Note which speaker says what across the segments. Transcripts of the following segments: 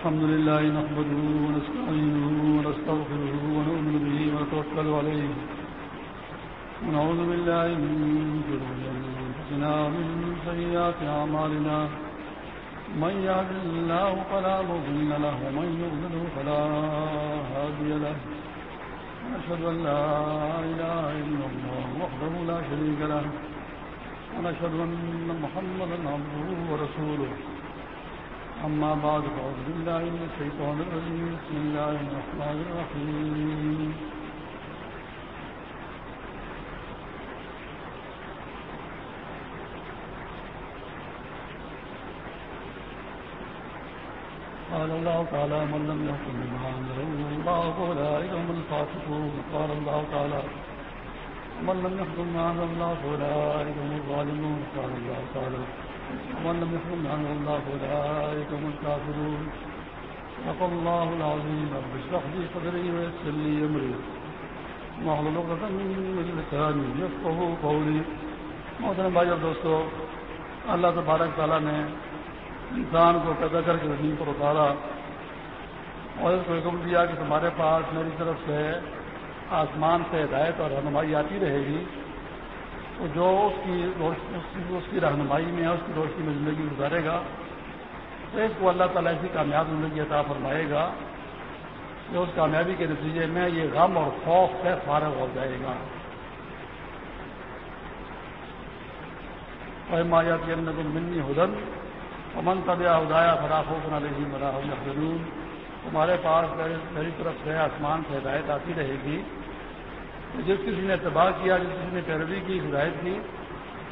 Speaker 1: الحمد لله نحمده ونستعينه ونستغفره ونؤمن به ونتوكل عليه ونعوذ بالله من شرور أنفسنا ومن سيئات أعمالنا من يهد الله فلا مضل له ومن يضلل فلا هادي له ونشهد أن لا إله إلا الله وحده لا شريك له ونشهد أن محمدا عبده ورسوله أما بعد، فأعوذ بالله من الشيطان الرجيم. بسم الله الرحمن الرحيم. قال الله تعالى من لم يحكم بما أنزل الله فأولئك هم الفاسقون. قال الله تعالى من لم يحكم بما أنزل الله فأولئك هم الظالمون. قال الله تعالى ومن لم يحكم الله فأولئك هم الكافرون الله العظيم. رب اشرح لي صدري ويسر لي أمري. عقدة من لساني يفقهوا قولي. محترم بھائی اور دوستو، اللہ تبارک تعالیٰ نے انسان کو پیدا کر کے زمین پر اتارا اور اس کو حکم دیا کہ تمہارے پاس میری طرف سے آسمان سے ہدایت اور رہنمائی آتی رہے گی۔ جو اس کی اس کی رہنمائی میں اس کی روشنی میں زندگی گزارے گا، تو اس کو اللہ تعالیٰ ایسی کامیاب زندگی عطا فرمائے گا کہ اس کامیابی کے نتیجے میں یہ غم اور خوف سے فارغ ہو جائے گا۔ مایاتی منی ہدن امن طب ادایا فراخ بنا لگی مرا ضرور تمہارے پاس میری طرف سے آسمان سے ہدایت آتی رہے گی۔ جس کسی نے اتباع کیا، جس کسی نے پیروی کی، ہدایت کی،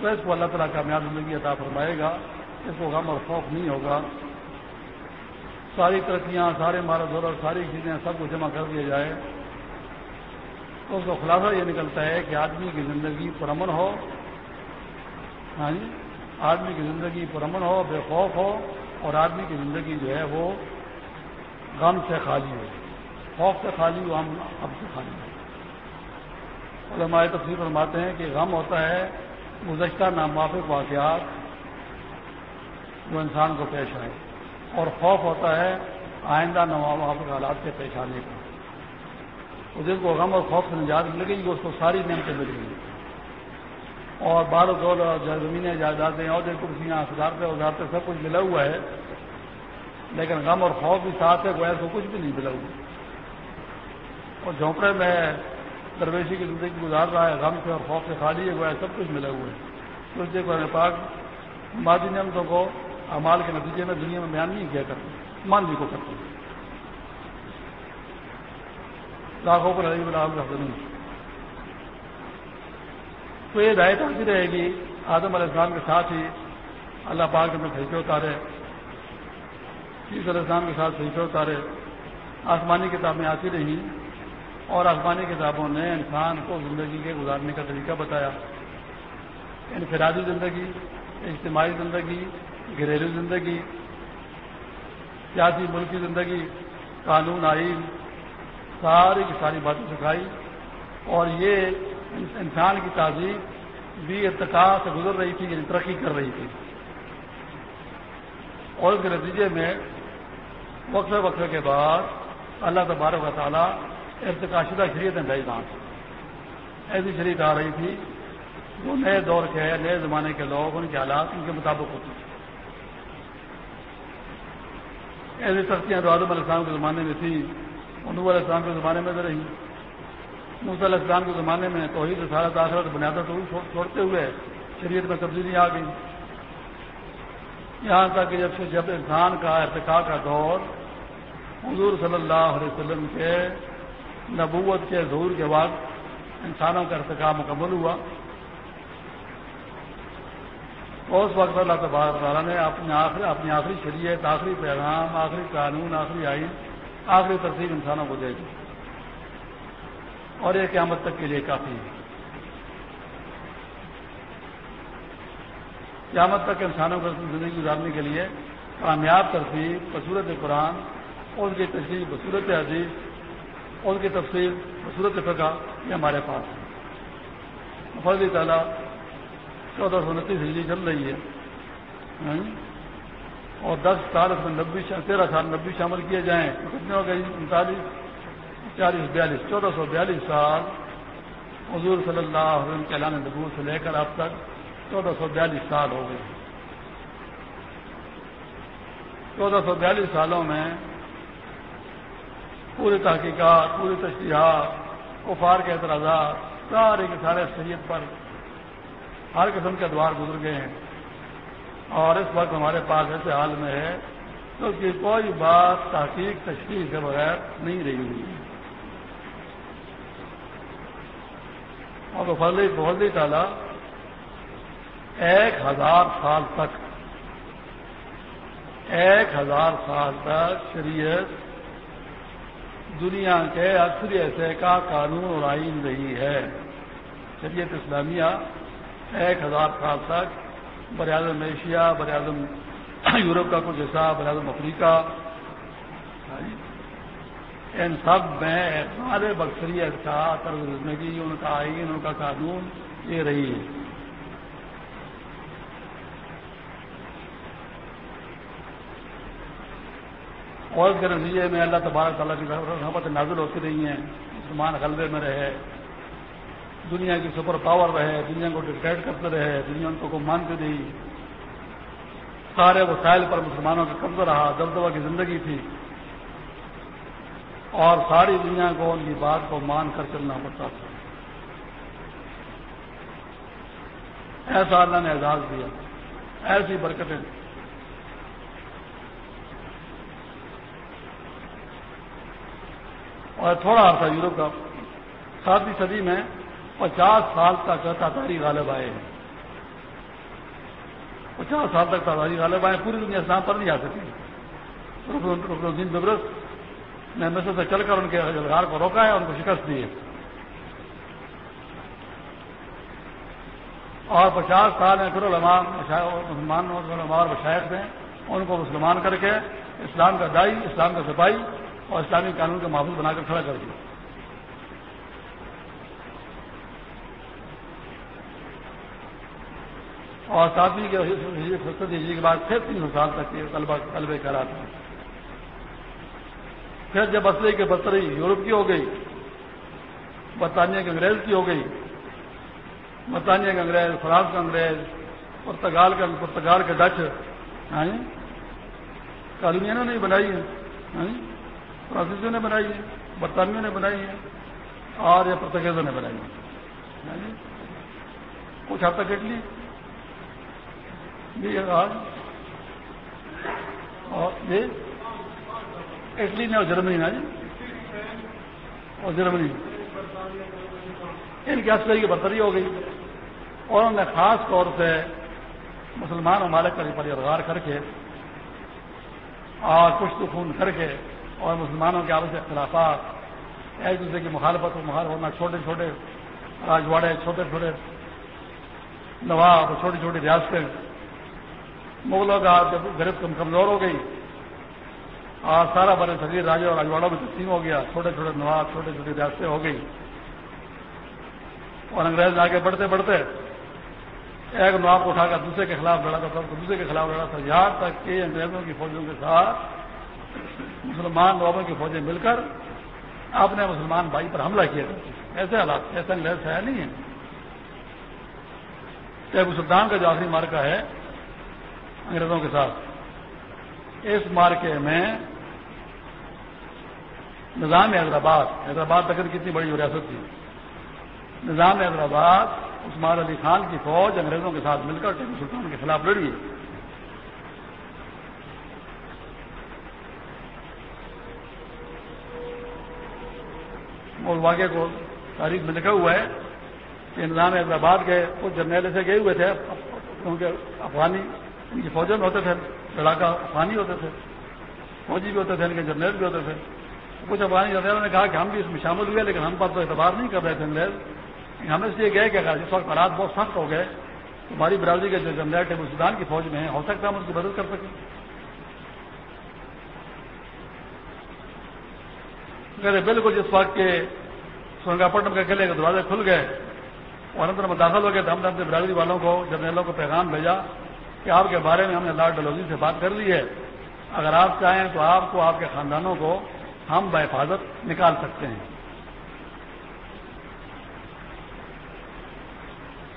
Speaker 1: تو اس کو اللہ تعالیٰ کامیاب زندگی عطا فرمائے گا۔ اس کو غم اور خوف نہیں ہوگا۔ ساری ترقیاں، سارے مارا دورہ ساری چیزیں سب کو جمع کر دیا جائے۔ تو اس کا خلاصہ یہ نکلتا ہے کہ آدمی کی زندگی پرامن ہو۔ ہاں جی؟ آدمی کی زندگی پرامن ہو، بے خوف ہو، اور آدمی کی زندگی جو ہے وہ غم سے خالی ہو۔ خوف سے خالی ہو، غم اب سے خالی ہو۔ اور ہمارے تفصیل فرماتے ہیں کہ غم ہوتا ہے، گزشتہ ناموافق واقعات جو انسان کو پیش آئے اور خوف ہوتا ہے آئندہ ناموافق حالات کے پیش آنے کا جس کو غم اور خوف سے نجات مل گئی اس کو ساری نعمتیں مل گئی اور بال دول زمینیں، جائیدادیں، اور کرسیاں سدارتے وزارتے سب کچھ ملا ہوا ہے، لیکن غم اور خوف بھی ساتھ ہے، گویا کو کچھ بھی نہیں ملا ہوا۔ اور جھونپڑے میں درویشی کی زندگی گزار رہا ہے، غم سے اور خوف سے خالی ہے، گویا سب کچھ ملا ہوا ہے تو اس لیے پاک مادی نعمتوں کو امال کے نتیجے میں دنیا میں بیان نہیں کیا کرتے، مان جی کو کرتے لاکھوں کو لڑائی بلا حسن تو یہ ہدایت آتی رہے گی، آدم علیہ السلام کے ساتھ ہی اللہ پاک میں صحیح اتارے۔ علیہ السلام کے ساتھ صحیح اتارے۔ آسمانی کتابیں آتی رہی اور آسمانی کتابوں نے انسان کو زندگی کے گزارنے کا طریقہ بتایا۔ انفرادی زندگی، اجتماعی زندگی، گھریلو زندگی، سیاسی ملکی زندگی، قانون، آئین، ساری کی ساری باتیں سکھائی۔ اور یہ انسان کی تعزیب بھی ارتقا سے گزر رہی تھی یعنی ترقی کر رہی تھی۔ اور اس کے نتیجے میں وقفے وقفے کے بعد اللہ تبارک و تعالیٰ ارتقا شدہ شریعتیں بھائی وہاں سے ایسی شریعت آ رہی تھی جو نئے دور کے نئے زمانے کے لوگ، ان کے حالات ان کے مطابق ہوتی تھی ایسی سختیاں تو علیہ السلام کے زمانے میں تھی انور علیہ السلام کے زمانے میں تو رہی۔ موسیٰ علیہ السلام کے زمانے میں توحید سارا داخلہ بنیادہ تو چھوڑتے ہوئے شریعت میں تبدیلی آ گئی۔ یہاں تک کہ جب سے جب انسان کا ارتقا کا دور حضور صلی اللہ علیہ وسلم کے نبوت کے ظہور کے بعد انسانوں کا ارتقا مکمل ہوا۔ اس وقت اللہ تبارک تعالیٰ نے اپنے آخری اپنی آخری شریعت، آخری پیغام، آخری قانون، آخری آئین، آخری ترتیب انسانوں کو دے دی۔ اور یہ قیامت تک کے لیے کافی ہے۔ قیامت تک انسانوں کو زندگی گزارنے کے لیے کامیاب ترتیب، بصورت قرآن، اور ان کی تشریح، بصورت عزیز اور کی تفصیل بصورت فقہ یہ ہمارے پاس ہے۔ فضل تعالیٰ چودہ سو انتیس ہجری چل رہی ہے۔ ہاں؟ اور دس سال اس میں نبی تیرہ سال نبی شامل کیے جائیں۔ تو کتنے ہو گئی انتالیس، چالیس، بیالیس۔ چودہ سو بیالیس سال حضور صلی اللہ علیہ وسلم کے اعلان نبو سے لے کر اب تک چودہ سو بیالیس سال ہو گئے۔ چودہ سو بیالیس سالوں میں پوری تحقیقات پوری تشریحات، کفار کے اعتراضات، سارے کے سارے سید پر ہر قسم کے دوار گزر گئے ہیں۔ اور اس وقت ہمارے پاس ایسے حال میں ہے کیونکہ کوئی بات تحقیق تشریح کے بغیر نہیں رہی ہوئی۔ اور فضلی فضلی تعالیٰ، ایک ہزار سال تک، ایک ہزار سال تک شریعت دنیا کے اکثر ایسے کا قانون اور آئین رہی ہے۔ شریعت اسلامیہ ایک ہزار سال تک بر اعظم ایشیا بر اعظم یورپ کا کچھ حصہ بر اعظم افریقہ ان سب میں سارے بکثریت کا طرز زندگی، ان کا آئین، ان کا قانون یہ رہی ہے۔ اور کے نتیجے میں اللہ تبارک تعالیٰ کی رحمت نازل ہوتی رہی ہیں، مسلمان غلبے میں رہے، دنیا کی سپر پاور رہے، دنیا کو ڈکٹیٹ کرتے رہے، دنیا ان کو مانتے رہی سارے وسائل پر مسلمانوں کا قبضہ رہا، دبدبہ کی زندگی تھی۔ اور ساری دنیا کو ان کی بات کو مان کر چلنا پڑتا تھا۔ ایسا اللہ نے اعزاز دیا، ایسی برکتیں اور تھوڑا عرصہ یورپ کا ساتویں صدی میں پچاس سال تک تاتاری غالب آئے ہیں۔ پچاس سال تک تاتاری غالب آئے پوری دنیا اسلام پر نہیں آ سکی۔ رکن الدین ببرس نے مصر سے چل کر ان کے روزگار کو روکا ہے اور ان کو شکست دی ہے۔ اور پچاس سال میں پھر علماء مسلمان علماء اور مشاعر نے ان کو مسلمان کر کے اسلام کا دائی، اسلام کا سپاہی اور اسلامی قانون کا محفوظ بنا کر کھڑا کر دیا۔ اور ساتویں کے ہجری کے بعد پھر تین سو سال تک طلبہ طلبے کرا تھا۔ پھر جب اسلحے کی برتری یورپ کی ہو گئی، برطانیہ کے انگریز کی ہو گئی، برطانیہ کا انگریز، فرانس کا انگریز، پرتگال کا پرتگال کے ڈچ کالونیوں نے بنائی ہے فرانسیسیوں نے بنائی ہے برطانیہ نے بنائی ہے اور یہ پرتگیزوں نے بنائی ہے۔ ہاں جی؟ کچھ حد تک اٹلی۔ آج۔ اور یہ اٹلی نے اور جرمنی نا ہاں جی؟ اور جرمنی۔ ان کی اصل کی برتری ہو گئی۔ اور انہوں نے خاص طور سے مسلمان ممالک کا پریوار کر کے اور کچھ تو خون کر کے اور مسلمانوں کے آپس اختلافات، ایک دوسرے کی مخالفت و مخالف ہونا، چھوٹے چھوٹے راجواڑے، چھوٹے چھوٹے نواب، چھوٹی چھوٹی ریاستیں۔ مغلوں کا جب گرفت کم کمزور ہو گئی، اور سارا بڑے صغیر راجے اور راجواڑوں میں تقسیم ہو گیا، چھوٹے چھوٹے نواب، چھوٹے چھوٹے ریاستیں ہو گئی۔ اور انگریز آگے بڑھتے بڑھتے ایک نواب کو اٹھا کر دوسرے کے خلاف لڑا تھا، دوسرے کے خلاف لڑا تھا۔ یہاں تک کہ انگریزوں کی فوجوں کے ساتھ مسلمان نوابوں کی فوجیں مل کر آپ نے مسلمان بھائی پر حملہ کیا۔ ایسے حالات، ایسے انگریز ہے نہیں ہے ٹیپو سلطان کا جو آخری مارکا ہے انگریزوں کے ساتھ، اس مارکے میں نظام حیدرآباد حیدرآباد تک کتنی بڑی ریاست تھی۔ نظام حیدرآباد عثمان علی خان کی فوج انگریزوں کے ساتھ مل کر ٹیپو سلطان کے خلاف لڑی۔ ہے اور واقعے کو تاریخ میں لکھا ہوا ہے کہ نظام حیدرآباد کے کچھ جرنیل ایسے گئے ہوئے تھے، کیونکہ افغانی، ان کی فوجوں میں ہوتے تھے لڑاکا افغانی ہوتے تھے، فوجی بھی ہوتے تھے، ان کے جرنیل بھی ہوتے تھے۔ کچھ افغانی جرنیلوں نے کہا کہ ہم بھی اس میں شامل ہوئے، لیکن ہم پر تو اعتبار نہیں کر رہے تھے انگریز ہم اس لیے گئے کہ جس وقت حالات بہت سخت ہو گئے۔ ہماری برادری کے جو جنرل ٹیبل سودان کی فوج میں ہیں، ہو سکتا ہے ہم اس کی مدد کر سکیں۔ بالکل جس وقت کے سرنگا کے قلعے کے دروازے کھل گئے اور اندر میں داخل ہو گئے تو ہم نے اپنی برادری والوں کو جرنیلوں کو پیغام بھیجا کہ آپ کے بارے میں ہم نے لارڈ ڈلوزی سے بات کر لی ہے۔ اگر آپ چاہیں تو آپ کو، آپ کے خاندانوں کو ہم بحفاظت نکال سکتے ہیں۔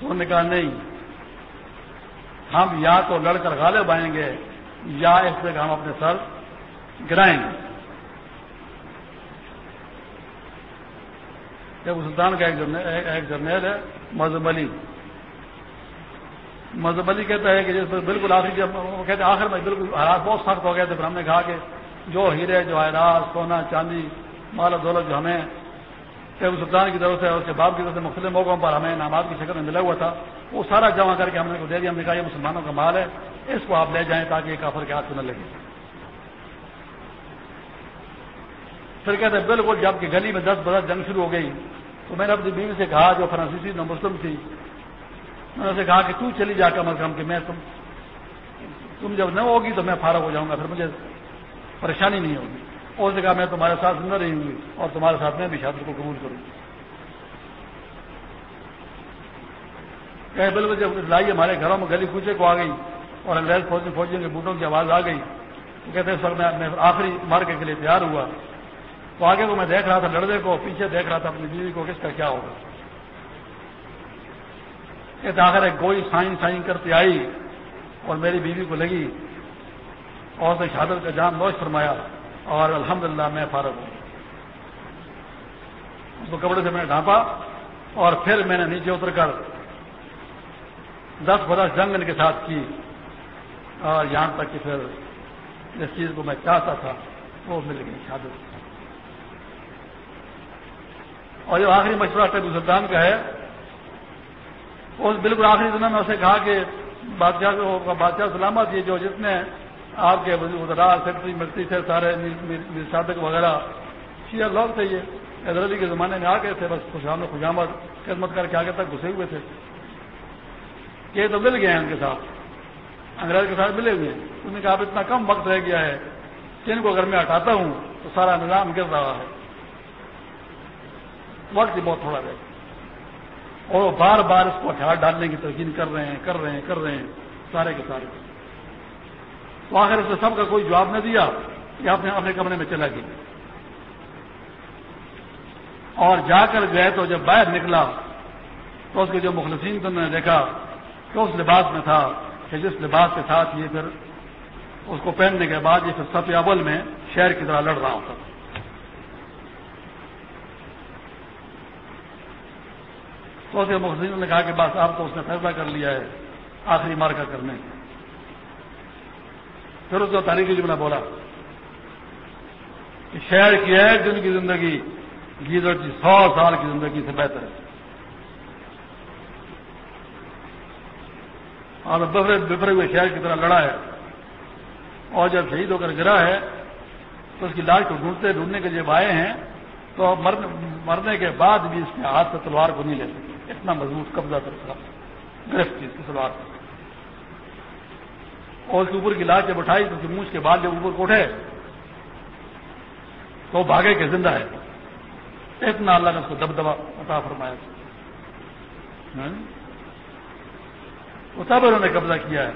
Speaker 1: تو نے کہا، نہیں، ہم یا تو لڑ کر غالب آئیں گے یا اس پہ ہم اپنے سر گرائیں گے۔ سلطان کا ایک جرنیل ہے، مذہب علی۔ مذہب علی کہتا ہے کہ جس پر بالکل آخری جب وہ کہتے ہیں آخر میں بالکل حالات بہت سخت ہو گئے تھے، پھر ہم نے کہا کہ جو ہیرے، جو آئرات سونا، چاندی، مال دولت جو ہمیں سلطان کی طرف سے اور اس کے باپ کی طرف سے مختلف موقعوں پر ہمیں انعامات کی شکل میں ملا ہوا تھا، وہ سارا جمع کر کے ہم نے کو دے دیا، ہم نے کہا یہ مسلمانوں کا مال ہے، اس کو آپ لے جائیں تاکہ یہ کافر کے ہاتھ سے نہ لگے۔ پھر کہتے ہیں، بالکل جبکہ گلی میں دس برس جنگ شروع ہو گئی۔ تو میں نے اپنی بیوی سے کہا، جو فرانسیسی نو مسلم تھی، میں نے اسے کہا کہ تو چلی جا کم از کم کہ میں تم تم جب نہ ہوگی تو میں فارغ ہو جاؤں گا، پھر مجھے پریشانی نہیں ہوگی۔ اور اس نے کہا، میں تمہارے ساتھ زندہ رہی ہوں گی اور تمہارے ساتھ میں بھی شادی کو قبول کروں۔ کہ بالکل جب لائی ہمارے گھروں میں گلی کوچے کو آ گئی اور انگریز فوجی فوجیوں کے بوٹوں کی آواز آ گئی۔ تو کہتے ہیں، اس وقت میں آخری مارکے کے لیے تیار ہوا۔ تو آگے کو میں دیکھ رہا تھا لڑکے کو، پیچھے دیکھ رہا تھا اپنی بیوی کو، کس کا کیا ہوگا؟ کہتے آخر ایک گوئی سائن سائن کرتی آئی اور میری بیوی کو لگی۔ اور سے شہادت کا جان نوش فرمایا اور الحمدللہ میں فارغ ہوں۔ اس کو کپڑے سے میں نے ڈھانپا اور پھر میں نے نیچے اتر کر دس برس جنگ ان کے ساتھ کی۔ اور یہاں تک کہ پھر جس چیز کو میں چاہتا تھا، وہ مل گئی شہادت۔ اور جو آخری مشورہ ٹیپو سلطان کا ہے۔ اس بالکل آخری دنوں میں اسے کہا کہ بادشاہ بادشاہ سلامت، یہ جو جس نے آپ کے وزرا سیکٹری ملٹری تھے، سارے صادق وغیرہ شیعہ لوگ تھے، یہ حیدر علی کے زمانے میں آ گئے تھے، بس خوش آمد خوش آمد، خدمت کر کے آگے تک گھسے ہوئے تھے۔ یہ تو مل گئے ہیں ان کے ساتھ۔ انگریز کے ساتھ ملے ہوئے ہیں۔ انہوں نے کہا اب اتنا کم وقت رہ گیا ہے کہ ان کو اگر میں ہٹاتا ہوں تو سارا نظام گر رہا ہے۔ وقت ہی بہت تھوڑا رہے گا۔ اور وہ بار بار اس کو ہتھیار ڈالنے کی ترکین کر رہے ہیں، کر رہے ہیں، کر رہے ہیں، سارے کے سارے۔ تو آخر اس نے سب کا کوئی جواب نہ دیا کہ آپ نے اپنے کمرے میں چلا گیا۔ اور جا کر گئے تو جب باہر نکلا تو اس کے جو مخلصین تو نے دیکھا کہ اس لباس میں تھا کہ جس لباس کے ساتھ یہ پھر اس کو پہننے کے بعد یہ پھر سب اول میں شہر کی طرح لڑ رہا ہوتا تھا۔ تو اس کے نے کہا کہ بس آپ تو اس نے فیصلہ کر لیا ہے، آخری مارکا کرنے پھر اس کو تاریخی جملہ بولا کہ شہر کی ایک دن کی زندگی گیزر کی سو سال کی زندگی سے بہتر ہے۔ اور بفرے بفرے ہوئے شہر کی طرح لڑا ہے۔ اور جب شہید ہو کر گرا ہے، تو اس کی لاش کو ڈھونڈتے ڈھونڈنے کے جب آئے ہیں، تو مرنے کے بعد بھی اس کے ہاتھ سے تلوار کو نہیں لے سکتے۔ اتنا مضبوط قبضہ کر تھا گرفت کی اس کی تلوار کو اور اس کے اوپر کی لاش جب اٹھائی تو مونچھ کے بعد جب اوپر کو اٹھے تو بھاگے کے زندہ ہے۔ اتنا اللہ نے اس کو دب دبا عطا فرمایا۔ ہاں؟ وہ تب انہوں نے قبضہ کیا ہے۔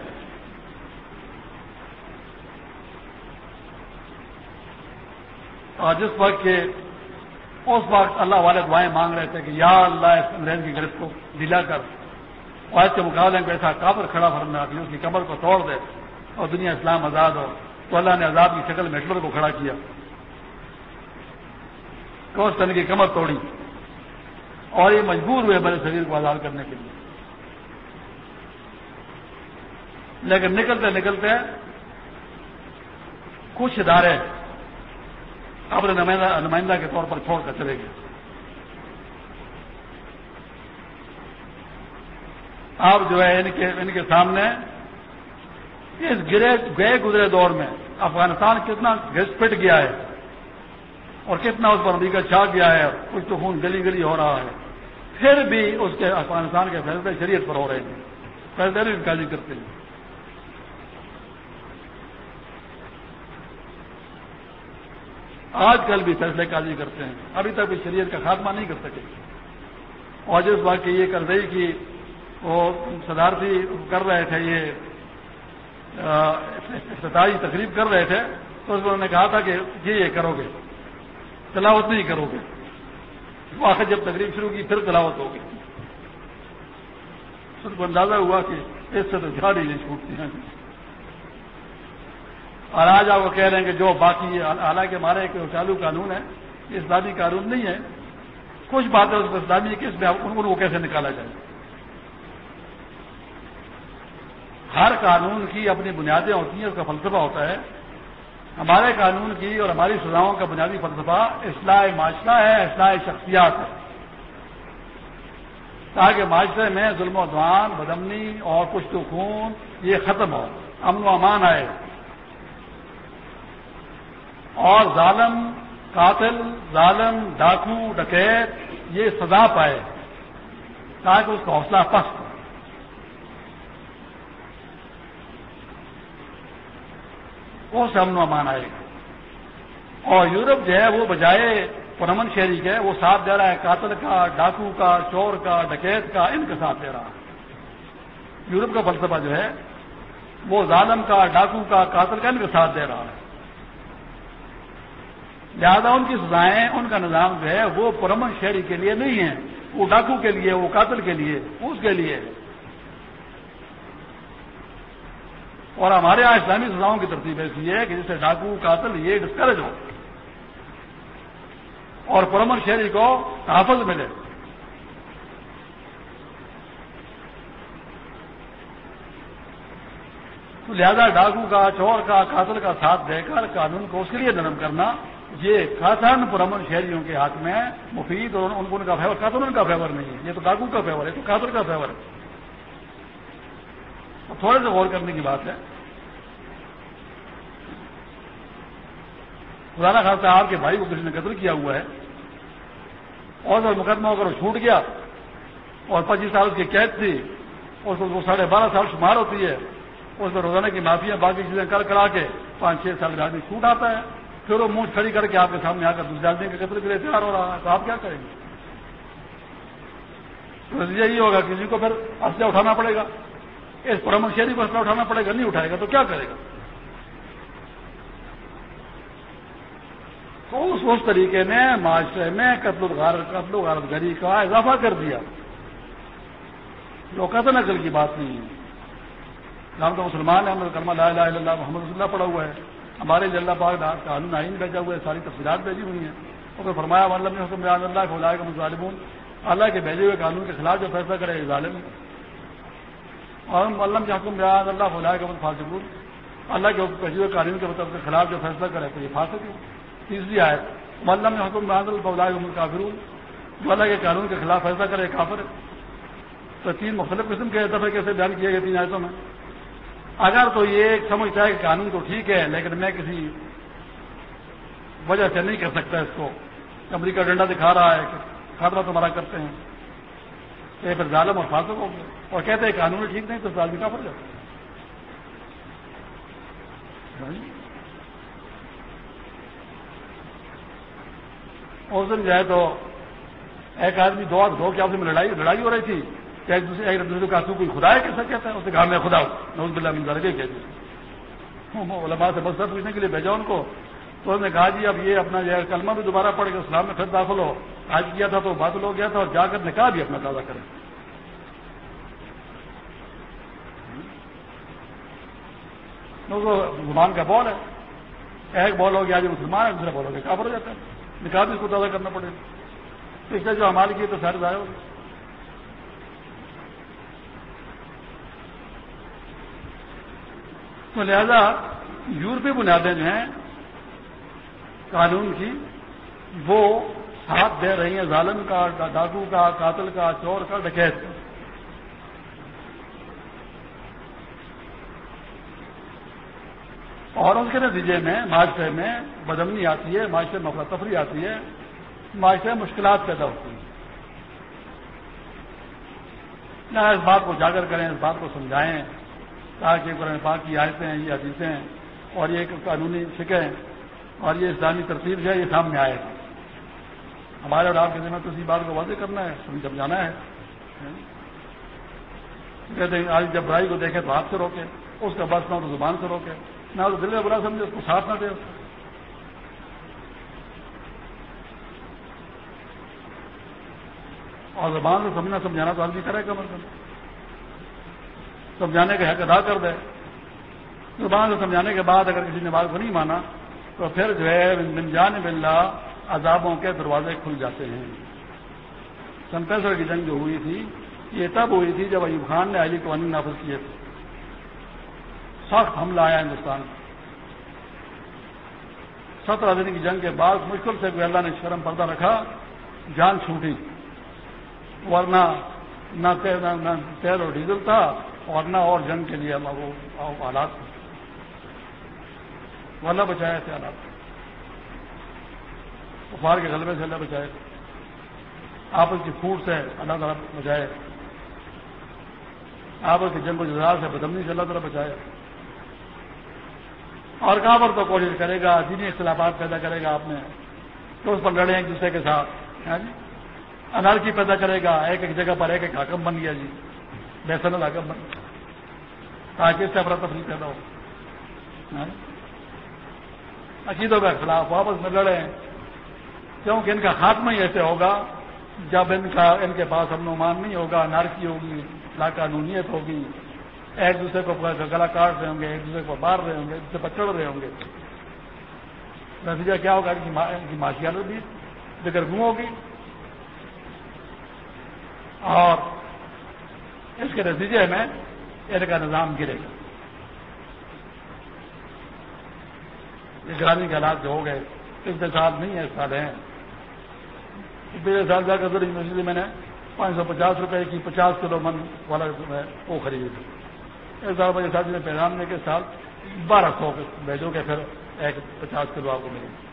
Speaker 1: اور جس وقت کے اس وقت اللہ والے دعائیں مانگ رہے تھے کہ یا اللہ اس انگریز کی گرفت کو دلا کر۔ آج کے مقابلے میں ایسا کافر کھڑا فرما کہ اس کی کمر کو توڑ دے اور دنیا اسلام آزاد ہو۔ تو اللہ نے آزاد کی شکل میں ہٹلر کو کھڑا کیا۔ کوشن کی کمر توڑی۔ اور یہ مجبور ہوئے میرے شریر کو آزاد کرنے کے لیے۔ لیکن نکلتے نکلتے کچھ ادارے اپنے نمائندہ کے طور پر چھوڑ کر چلے گئے۔ اب جو ہے ان کے ان کے سامنے اس گرے گئے گزرے دور میں افغانستان کتنا گھس پٹ گیا ہے اور کتنا اس پر امریکہ چھا گیا ہے کچھ تو خون گلی گلی ہو رہا ہے۔ پھر بھی اس کے افغانستان کے فیصلے شریعت پر ہو رہے ہیں۔ فیصلے بھی انکاری کرتے ہیں۔ آج کل بھی فیصلے قاضی کرتے ہیں۔ ابھی تک بھی شریعت کا خاتمہ نہیں کر سکے۔ اور جس بات کی یہ کر رہی کہ وہ صدارتی کر رہے تھے یہ افتتاحی تقریب کر رہے تھے، تو اس میں انہوں نے کہا تھا کہ یہ یہ کرو گے۔ تلاوت نہیں کرو گے۔ آخر جب تقریب شروع کی، پھر تلاوت ہوگی۔ کو اندازہ ہوا کہ اس سے تو جھاڑی نہیں چھوٹتی۔ ہیں اور آج آپ کو کہہ رہے ہیں کہ جو باقی حالانکہ ہمارے ایک چالو قانون ہے اسلامی قانون نہیں ہے۔ کچھ باتیں اس کو اسلامی کہ اس میں ان کو کیسے نکالا جائے؟ ہر قانون کی اپنی بنیادیں ہوتی ہیں، اس کا فلسفہ ہوتا ہے۔ ہمارے قانون کی اور ہماری سزاؤں کا بنیادی فلسفہ اصلاح معاشرہ ہے، اصلاح شخصیات ہے۔ تاکہ معاشرے میں ظلم و دوان بدمنی اور کچھ تو خون یہ ختم ہو، امن و امان آئے۔ اور ظالم، قاتل، ظالم، ڈاکو، ڈکیت، یہ سزا پائے۔ تاکہ اس کا حوصلہ پست ہو۔ وہ سے امن و امان آئے۔ گا اور یورپ جو ہے وہ بجائے پرمن شہری کے، وہ ساتھ دے رہا ہے۔ قاتل کا، ڈاکو کا، چور کا، ڈکیت کا، ان کا ساتھ دے رہا ہے۔ یورپ کا فلسفہ جو ہے، وہ ظالم کا، ڈاکو کا، قاتل کا، ان کا ساتھ دے رہا ہے۔ لہذا ان کی سزائیں، ان کا نظام جو ہے، وہ پرمن شہری کے لیے نہیں ہے وہ ڈاکو کے لیے، وہ قاتل کے لیے، اس کے لیے۔ اور ہمارے یہاں اسلامی سزاؤں کی ترتیب ایسی ہے کہ جسے ڈاکو، قاتل یہ ڈسکریج ہو۔ اور پرمن شہری کو تحفظ ملے۔ تو لہذا ڈاکو کا، چور کا، قاتل کا ساتھ دے کر قانون کو اس کے لیے نرم کرنا یہ خاصان پرمن شہریوں کے ہاتھ میں مفید اور ان کو ان کا فیور قاتل ان کا فیور نہیں ہے، یہ تو ڈاکو کا فیور ہے تو قاتل کا فیور ہے۔ تھوڑے سے غور کرنے کی بات ہے۔ خدا خاص آپ کے بھائی کو کسی نے قتل کیا ہوا ہے، اور اگر مقدمہ اگر وہ چھوٹ گیا، اور پچیس سال اس کی قید تھی، اور وہ ساڑھے بارہ سال شمار ہوتی ہے اس میں روزانہ کی معافیاں باقی چیزیں کر کرا کے پانچ چھ سال کا آدمی چھوٹ آتا ہے۔ پھر وہ منہ کھڑی کر کے آپ کے سامنے آ کر دوسرے آدمی کے قتل کے لیے تیار ہو رہا ہے، تو آپ کیا کریں گے؟ نتیجہ یہ ہوگا، کسی کو پھر اسلحہ اٹھانا پڑے گا۔ اس پرمن شہری کو اسلحہ اٹھانا پڑے گا، نہیں اٹھائے گا، تو کیا کرے گا؟ تو اس اس طریقے نے معاشرے میں قتل قتل و غارت گری کا اضافہ کر دیا۔ جو قتل نقل کی بات نہیں ہے۔ نام تو مسلمان ہے ہم کرما لا الہ الا اللہ، محمد رسول اللہ پڑا ہوا ہے۔ ہمارے اللہ پاک قانون آئین بھیجا ہوا ہے، ساری تفصیلات بھیجی ہوئی ہیں۔ اور پھر فرمایا اللہ حکم بیان اللہ کو لائے کا ظالمون اللہ کے بھیجے ہوئے قانون کے خلاف جو فیصلہ کرے ظالم۔ اور علم کے حکم بیان اللہ کو لائے کا فاسقون اللہ کے بھیجے ہوئے قانون کے مطلب کے خلاف جو فیصلہ کرے، تو یہ فاسق ہے۔ تیسری آئے ملم میں حکم بہادر کافر جو اللہ کے قانون کے خلاف فیصلہ کرے کافر تو تین مختلف قسم کے دفعے کیسے بیان کیے گئے تین آیتوں میں؟ اگر تو یہ سمجھتا ہے کہ قانون تو ٹھیک ہے، لیکن میں کسی وجہ سے نہیں کر سکتا اس کو۔ امریکہ ڈنڈا دکھا رہا ہے خاتمہ تمہارا کرتے ہیں۔ تو یہ پھر ظالم اور فاسق ہو گیا اور کہتے ہیں قانون ٹھیک نہیں تو ظالمی کا فرق جاتا؟ اس دن جو ہے تو ایک آدمی دو دو کے آپس میں لڑائی لڑائی ہو رہی تھی۔ کہ ایک دوسرے ایک دوسرے کا کوئی خدا ہے کیسا کہتا ہے؟ اسے کہا، میں خدا ہوں۔ بلّہ مل گئے کہتے علماء سے بس پوچھنے کے لیے بھیجا ان کو۔ تو انہوں نے کہا جی اب یہ اپنا جو ہے کلمہ بھی دوبارہ پڑھ کے اسلام میں پھر داخل ہو۔ آج کیا تھا تو بادل ہو گیا تھا اور جا کر نکاح بھی اپنا تازہ کرے زبان کا بال ہے۔ ایک بال ہو گیا جو مسلمان ہے، دوسرا بال ہو گیا کہاں پر ہو جاتا ہے۔ نکاح بھی اس کو تازہ کرنا پڑے۔ گا پچھلے جو ہمارے کیے تو سارے ضائع ہو گئے۔ تو لہذا یورپی بنیادیں جو ہیں، قانون کی، وہ ساتھ دے رہی ہیں ظالم کا ڈاکو کا، قاتل کا، چور کا، ڈکیت کا۔ اور اس کے نتیجے میں، معاشرے میں بدمنی آتی ہے، معاشرے میں تفریح آتی ہے، معاشرے میں مشکلات پیدا ہوتی ہیں۔ نہ اس بات کو اجاگر کریں، اس بات کو سمجھائیں۔ تاکہ قرآن پاک کی آیتیں یہ حدیثیں اور یہ قانونی فکیں اور یہ اسلامی ترتیب جو ہے، یہ سامنے آئے گا ہمارے اور آپ کے ذمہ تو اسی بات کو واضح کرنا ہے سمجھانا ہے۔ کہتے ہیں، آج جب برائی کو دیکھے تو ہاتھ سے روکے اس کا بس نہ تو زبان سے روکے نہ تو دل میں برا سمجھے، اس کو ساتھ نہ دے۔ اس اور زبان سے سمجھنا، سمجھانا تو آدمی کرے گا مطلب۔ سمجھانے کا حق ادا کر دے۔ زبان سے سمجھانے کے بعد اگر کسی نے بات کو نہیں مانا، تو پھر جو ہے جان بلّہ عذابوں کے دروازے کھل جاتے ہیں۔ سن کی جنگ جو ہوئی تھی، یہ تب ہوئی تھی جب ایوب خان نے علی قوانین نافذ کیے تھے۔ سخت حملہ آیا ہندوستان۔ سترہ دن کی جنگ کے بعد مشکل سے اللہ نے شرم پردہ رکھا، جان چھوٹی۔ ورنہ نہ تیل اور ڈیزل تھا۔ اور نہ اور جنگ کے لیے وہ حالات تھے ورنہ بچایا تھے حالات کفار کے غلبے سے اللہ بچائے۔ آپس کی پھوٹ سے اللہ تعالیٰ بچائے۔ آپس کی جنگ و جزار سے بدمنی سے اللہ تعالیٰ بچائے۔ اور کہاں پر تو کوشش کرے گا؟ دینی اختلافات پیدا کرے گا آپ نے تو اس پر لڑے ایک دوسرے کے ساتھ۔ ہاں جی؟ انارکی پیدا کرے گا۔ ایک ایک جگہ پر ایک ایک حاکم بن گیا جی۔ بحثن حاکم بن تاکہ اس سے افراتفری پیدا ہو۔ ہاں؟ عقیدوں کا خلاف واپس میں لڑے کیونکہ ان کا خاتمہ ہی ایسے ہوگا جب ان کا، ان کے پاس امن امان نہیں ہوگا نارکی ہوگی لا قانونیت ہوگی۔ ایک دوسرے کو گلا کاٹ رہے ہوں گے، ایک دوسرے کو مار رہے ہوں گے، ایک دوسرے پر چڑھ رہے ہوں گے۔ نتیجہ کیا ہوگا؟ ان کی معاشیات بھی بکر گوں ہوگی۔ اور اس کے نتیجے میں ان کا نظام گرے گا۔ یہ گرانی کے حالات جو ہو گئے پچھلے سال نہیں ہے، اس سال ہیں۔ پچھلے سال جا کر یونیورسٹی میں نے پانچ سو پچاس روپئے کی پچاس کلو من والا وہ خریدی تھی۔ اس سال مجھے ساتھی نے پیغام دے کے سال بارہ سو بھیجو گے، پھر ایک پچاس کلو آپ کو ملے گی۔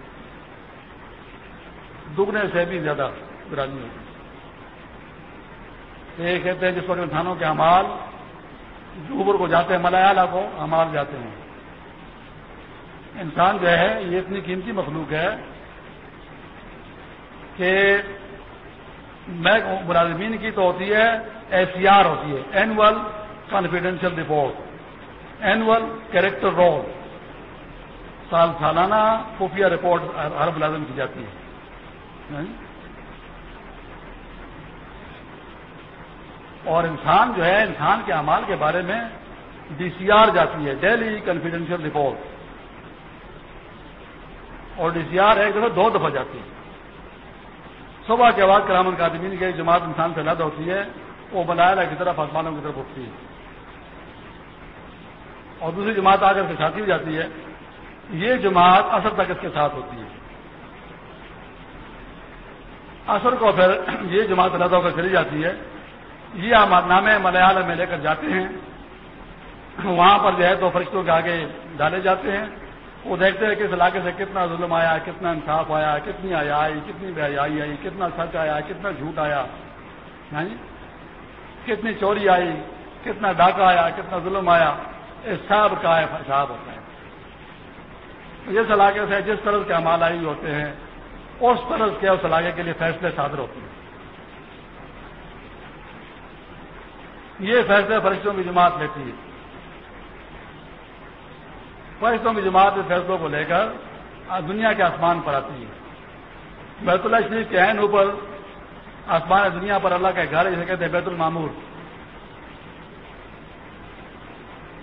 Speaker 1: دگنے سے بھی زیادہ گرانی ہوگی یہ کہتے ہیں جس وقت انسانوں کے امال اوپر کو جاتے ہیں ملیا کو امال جاتے ہیں۔ انسان جو ہے، یہ اتنی قیمتی مخلوق ہے کہ میں ملازمین کی تو ہوتی ہے ایس سی آر ہوتی ہے، annual confidential report, annual character roll. سال سالانہ خفیہ رپورٹ ہر ملازم کی جاتی ہے۔ اور انسان جو ہے، انسان کے اعمال کے بارے میں ڈی سی آر جاتی ہے، ڈیلی کنفیڈینشیل رپورٹ اور ڈی سی آر ایک دفعہ دو دفعہ جاتی ہے۔ صبح کے بعد کرامن کادمین کی جماعت انسان سے لد ہوتی ہے، وہ بلایا کی طرف، آسمانوں کی طرف اٹھتی ہے۔ اور دوسری جماعت آ کر کے ساتھی ہو جاتی ہے۔ یہ جماعت اثر تک اس کے ساتھ ہوتی ہے۔ اثر کو پھر یہ جماعت لد ہو کر چلی جاتی ہے۔ یہ آماد نامے ملیالم میں لے کر جاتے ہیں۔ وہاں پر جو ہے تو فرشتوں کے آگے ڈالے جاتے ہیں۔ وہ دیکھتے ہیں کہ اس علاقے سے کتنا ظلم آیا، کتنا انصاف آیا، کتنی آیا آئی کتنی بے آئی آئی کتنا سچ آیا، کتنا جھوٹ آیا۔ ہاں جی؟ کتنی چوری آئی، کتنا ڈاکہ آیا، کتنا ظلم آیا۔ اس سب کا حساب ہوتا ہے۔ جس علاقے سے، جس طرح کے امال آئی ہوتے ہیں، اس طرح کے، اس علاقے کے لیے فیصلے صادر ہوتے ہیں۔ یہ فیصلے فرشتوں کی جماعت لیتی ہے فرشتوں کی جماعت فیصلوں کو لے کر دنیا کے آسمان پر آتی ہے۔ بیت اللہ شریف کے عین اوپر، آسمان دنیا پر اللہ کا گھر، جسے کہتے ہیں بیت المامور۔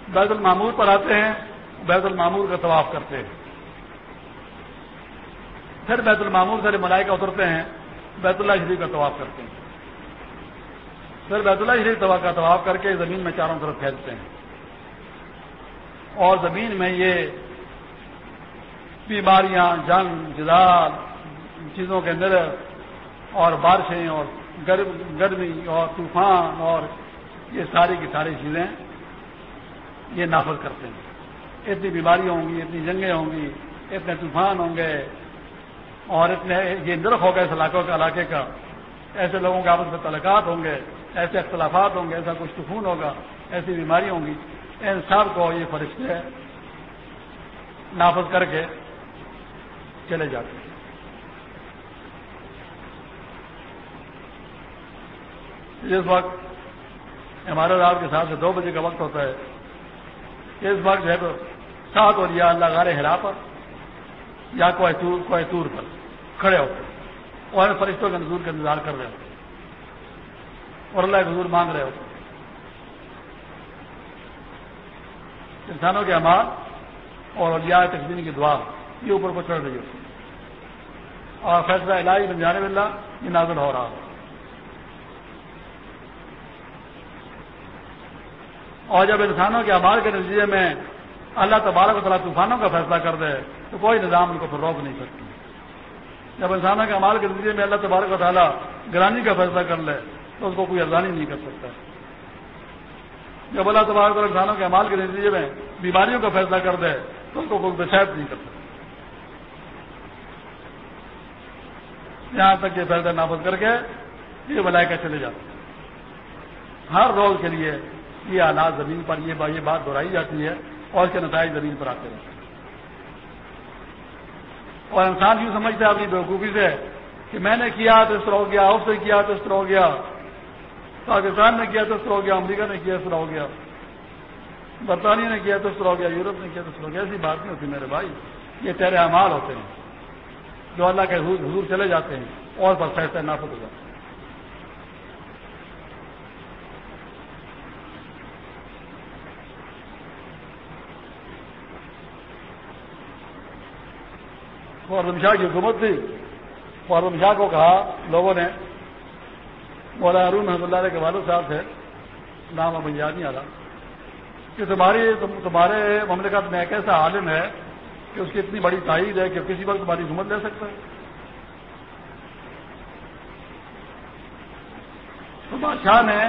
Speaker 1: بیت المامور پر آتے ہیں، بیت المامور کا طواف کرتے ہیں۔ پھر بیت المامور سے ملائکہ اترتے ہیں، بیت اللہ شریف کا طواف کرتے ہیں۔ پھر بیت اللہ شریف کا طواف کر کے زمین میں چاروں طرف پھیلتے ہیں۔ اور زمین میں یہ بیماریاں، جنگ جدال چیزوں کے اندر اور بارشیں اور گرمی اور طوفان اور یہ ساری کی ساری چیزیں یہ نافذ کرتے ہیں۔ اتنی بیماریاں ہوں گی، اتنی جنگیں ہوں گی، اتنے طوفان ہوں گے اور اتنے یہ نرخ ہوگا اس علاقوں کے علاقے کا۔ ایسے لوگوں کے آپس میں تعلقات ہوں گے۔ ایسے اختلافات ہوں گے، ایسا کچھ طوفون ہوگا، ایسی بیماری ہوں گی۔ ان سب کو یہ فرشتے نافذ کر کے چلے جاتے ہیں۔ جس وقت ہمارے رات کے ساتھ سے دو بجے کا وقت ہوتا ہے۔ اس وقت جو ہے تو سات اور یا اللہ غار ہرا پر یا کوئی تور پر کھڑے ہوتے ہیں اور فرشتوں کے نظور کا انتظار کر رہے ہوتے ہیں۔ اور اللہ کے حضور مانگ رہے ہوتے انسانوں کے امار اور اولیاء تقدیم کی دعا، یہ اوپر کو چڑھ رہی ہوتی اور فیصلہ الہی بن جانے والا یہ نازل ہو رہا ہو اور جب انسانوں کے آبار کے نتیجے میں اللہ تبارک و تعالیٰ طوفانوں کا فیصلہ کر دے، تو کوئی نظام ان کو پھر روک نہیں سکتی۔ جب انسانوں کے امال کے نتیجے میں اللہ تبارک و تعالیٰ گرانی کا فیصلہ کر لے تو اس کو کوئی ارزانی نہیں کر سکتا۔ جب اللہ تبارک و انسانوں کے امال کے نتیجے میں بیماریوں کا فیصلہ کر دے، تو اس کو کوئی بشید نہیں کر سکتا۔ یہاں تک یہ فیصلہ نافذ کر کے یہ بلائے چلے جاتے ہیں۔ ہر روز کے لیے یہ حالات زمین پر یہ یہ بات دہرائی جاتی ہے اور اس کے نتائج زمین پر آتے رہتے ہیں۔ اور انسان یوں سمجھتا ہے اپنی بیوقوفی سے کہ میں نے کیا تو اس طرح ہو گیا، اس نے کیا تو اس طرح ہو گیا۔ پاکستان نے کیا تو اس طرح ہو گیا، امریکہ نے کیا، اس طرح ہو گیا۔ برطانیہ نے کیا تو اس طرح ہو گیا، یورپ نے کیا تو اس طرح ہو گیا۔ ایسی بات نہیں ہوتی میرے بھائی، یہ تیرے امال ہوتے ہیں۔ جو اللہ کے حضور چلے جاتے ہیں، اور پر فیصلہ نافذ ہو جاتے ہیں فورم شاہ کی حکومت تھی۔ فورم شاہ کو کہا، لوگوں نے مولانا ارون محمد اللہ علیہ کے والد صاحب تھے، نام اب یاد نہیں آ رہا۔ کہ تمہاری تمہارے مملکت میں ایک ایسا عالم ہے کہ اس کی اتنی بڑی تائید ہے کہ کسی وقت تمہاری حکومت لے سکتا ہے۔ تو بادشاہ نے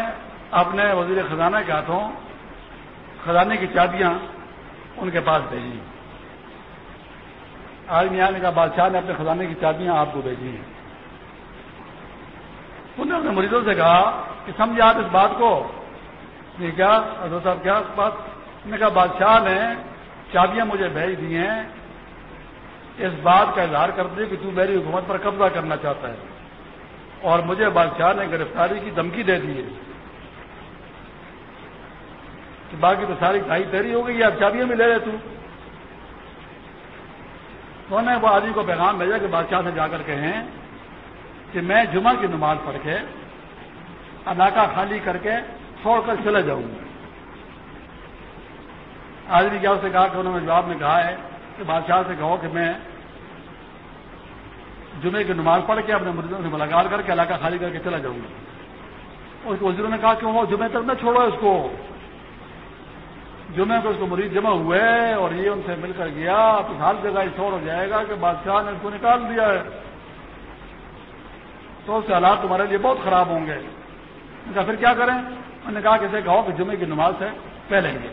Speaker 1: اپنے وزیر خزانہ کے ہاتھوں خزانے کی چابیاں ان کے پاس بھیجی۔ آج نے کہا، بادشاہ نے اپنے خزانے کی چابیاں آپ کو بھیجی ہیں۔ انہوں نے اپنے مریضوں سے کہا کہ سمجھے آپ اس بات کو۔ کیا؟ حضرت صاحب کیا اس بات؟ نے کہا، بادشاہ نے چابیاں مجھے بھیج دی ہیں۔ اس بات کا اظہار کر دیا کہ تو میری حکومت پر قبضہ کرنا چاہتا ہے۔ اور مجھے بادشاہ نے گرفتاری کی دھمکی دے دی ہے۔ کہ باقی تو ساری کھائی تیری ہو گئی اب چابیاں بھی لے رہے تو انہوں نے وہ آدمی کو پیغام بھیجا کہ بادشاہ سے جا کر کہیں کہ میں جمعہ کی نماز پڑھ کے علاقہ خالی کر کے چھوڑ کر چلے جاؤں گا۔ آدمی کیا اسے کہا کہ انہوں نے جواب میں کہا ہے کہ بادشاہ سے کہو کہ میں جمعے کی نماز پڑھ کے اپنے مریضوں سے ملاقات کر کے علاقہ خالی کر کے چلا جاؤں گا۔ اس وزیروں نے کہا کہ وہ جمعے تک نہ چھوڑو اس کو۔ جمعے کو اس کو مریض جمع ہوئے اور یہ ان سے مل کر گیا۔ تو ہر جگہ شور ہو جائے گا کہ بادشاہ نے اس کو نکال دیا ہے۔ تو اس کے حالات تمہارے لیے بہت خراب ہوں گے۔ کہا، پھر کیا کریں؟ انہوں نے کہا کہ اسے کہو کہ جمعے کی نماز سے پہلے گے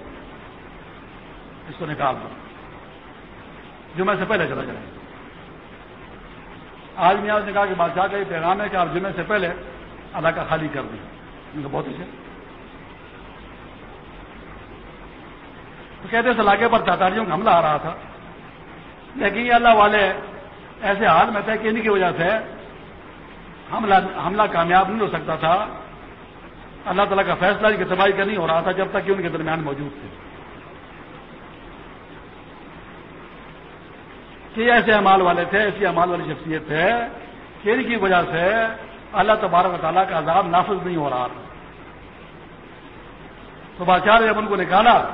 Speaker 1: اس کو نکال دو۔ جمعے سے پہلے چلا جائے۔ آج میاض نے کہا کہ بادشاہ کا یہ پیغام ہے کہ آپ جمعے سے پہلے علاقہ خالی کر دیں۔ ان کو بہت اچھا تو کہتے اس علاقے پر تاتاریوں کا حملہ آ رہا تھا۔ لیکن یہ اللہ والے ایسے حال میں تھے کہ ان کی وجہ سے حملہ حملہ کامیاب نہیں ہو سکتا تھا۔ اللہ تعالیٰ کا فیصلہ ان کی تباہی کا نہیں ہو رہا تھا جب تک کہ ان کے درمیان موجود تھے۔ کہ ایسے امال والے تھے، ایسی امال والی شخصیت تھے کہ ان کی وجہ سے اللہ تبارک و تعالیٰ کا عذاب نافذ نہیں ہو رہا تھا۔ تو بادشاہ جب ان کو نکالا،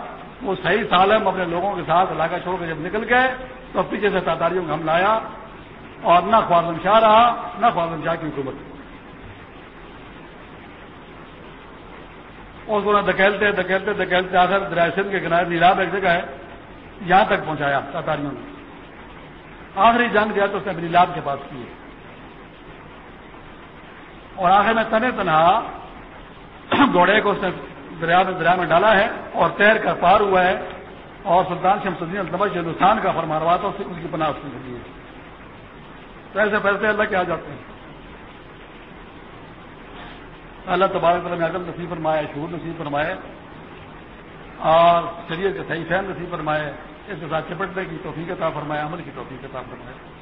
Speaker 1: وہ صحیح سالم اپنے لوگوں کے ساتھ علاقہ چھوڑ کے جب نکل گئے، تو پیچھے سے تاتاریوں کا ہم لایا اور نہ خوارزم شاہ رہا، نہ خوارزم شاہ کی حکومت۔ اس کو دکیلتے دکیلتے دکیلتے، آخر سندھ کے کنارے نیلاب ایک جگہ ہے، یہاں تک پہنچایا تاتاریوں نے۔ آخری جنگ دیا تو اس نے اپنی لاب کے پاس کی اور آخر میں تنے تنہا گھوڑے کو اس نے دریا میں دریا میں ڈالا ہے اور تیر کر پار ہوا ہے اور سلطان شمس الدین الطبش ہندوستان کا فرما روا تھا اس کی پناہ اس نے ہے۔ ایسے فیصلے اللہ کے آ جاتے ہیں۔ اللہ تبارک میں عدم نصیب فرمائے شہور نصیب فرمائے اور شریعت کے صحیح فہم نصیب فرمائے اس کے ساتھ چپٹنے کی توفیق عطا فرمائے عمل کی توفیق عطا فرمائے